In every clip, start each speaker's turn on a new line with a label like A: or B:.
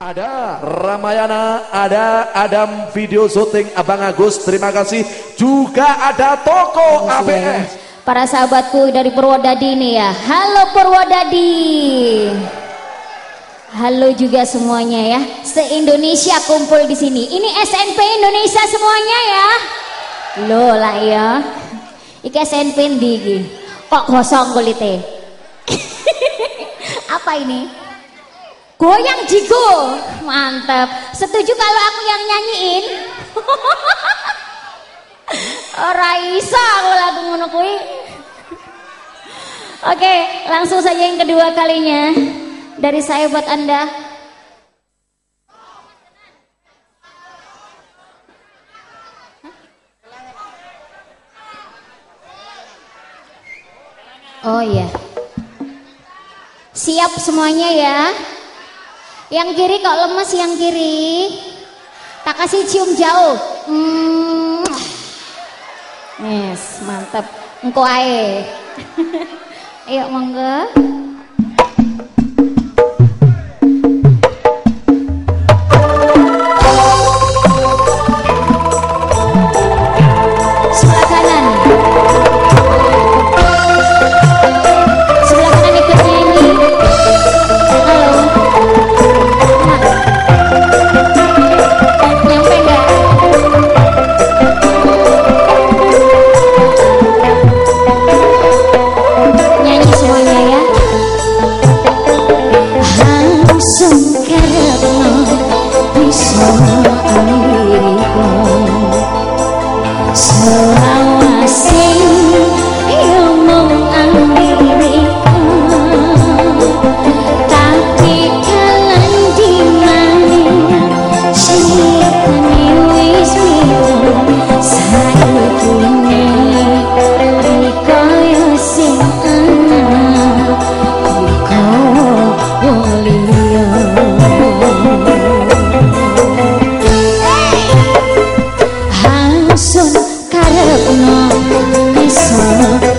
A: Ada Ramayana, ada Adam video syuting Abang Agus, terima kasih. Juga ada toko ABS.
B: Para sahabatku dari Purwodadi nih ya. Halo Purwodadi. Halo juga semuanya ya. Se-Indonesia kumpul di sini. Ini SNP Indonesia semuanya ya. Loh lah ya. Iki SNP ndi Kok kosong kulitnya? Apa ini? Goyang jigo. Mantap. Setuju kalau aku yang nyanyiin? Ora iso aku lagu ngono. Oke, langsung saja yang kedua kalinya dari saya buat Anda. Oh iya. Siap semuanya ya. Yang kiri kok lemes yang kiri. Tak kasih cium jauh. Hmm. Yes, mantap. Engko ae. Ayo monggo. Oh.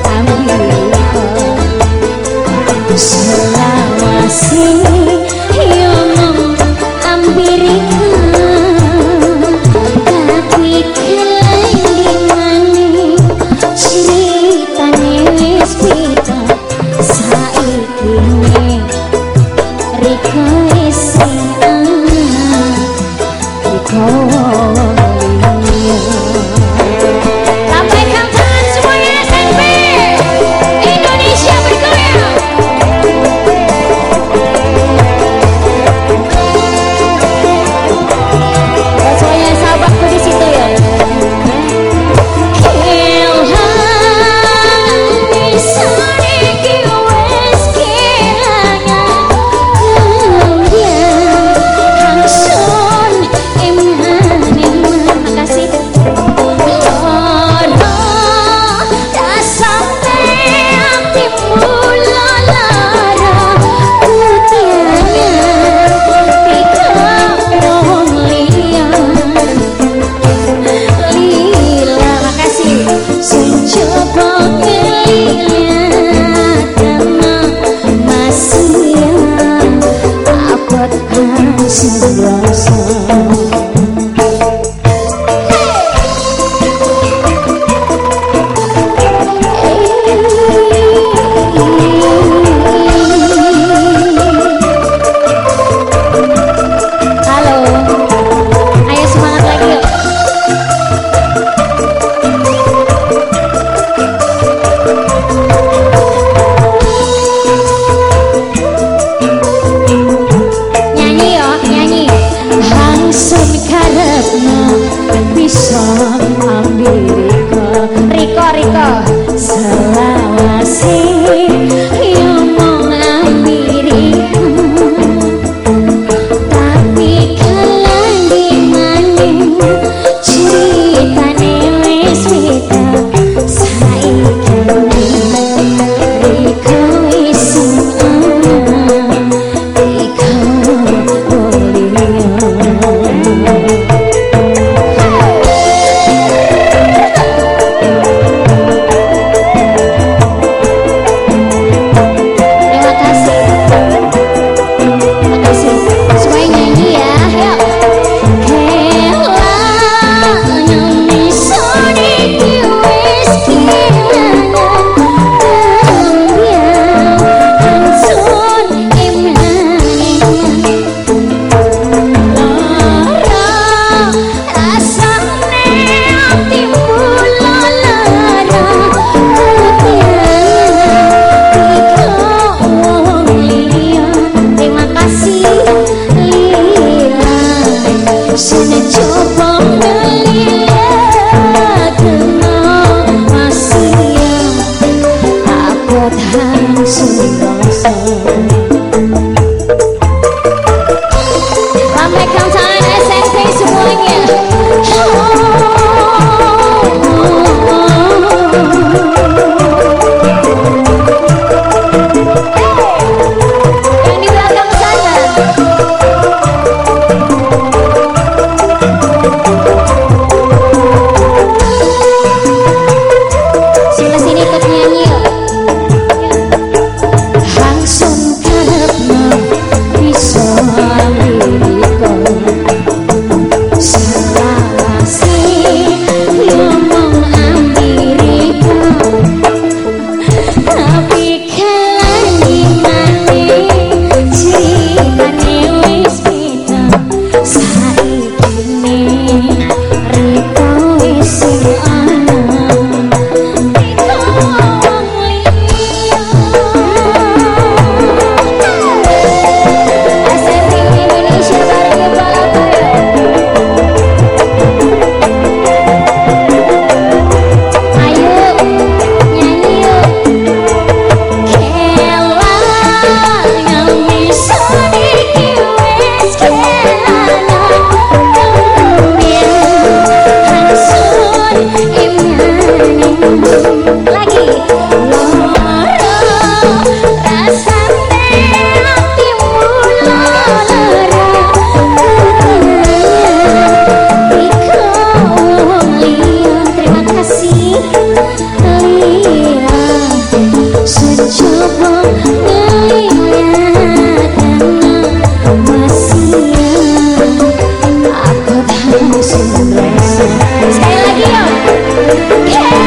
B: Yeah.